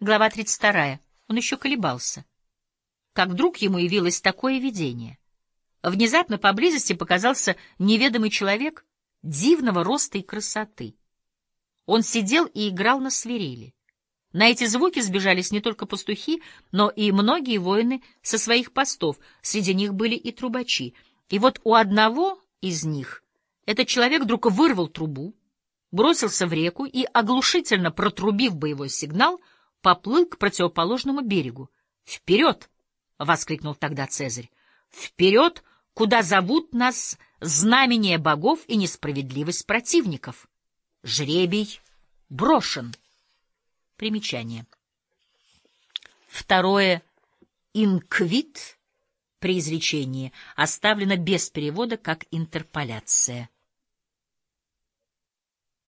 Глава 32. Он еще колебался. Как вдруг ему явилось такое видение. Внезапно поблизости показался неведомый человек дивного роста и красоты. Он сидел и играл на свирели. На эти звуки сбежались не только пастухи, но и многие воины со своих постов, среди них были и трубачи. И вот у одного из них этот человек вдруг вырвал трубу, бросился в реку и, оглушительно протрубив боевой сигнал, поплыл к противоположному берегу. «Вперед!» — воскликнул тогда Цезарь. «Вперед, куда зовут нас знамение богов и несправедливость противников! Жребий брошен!» Примечание. Второе «инквит» при изречении оставлено без перевода как интерполяция.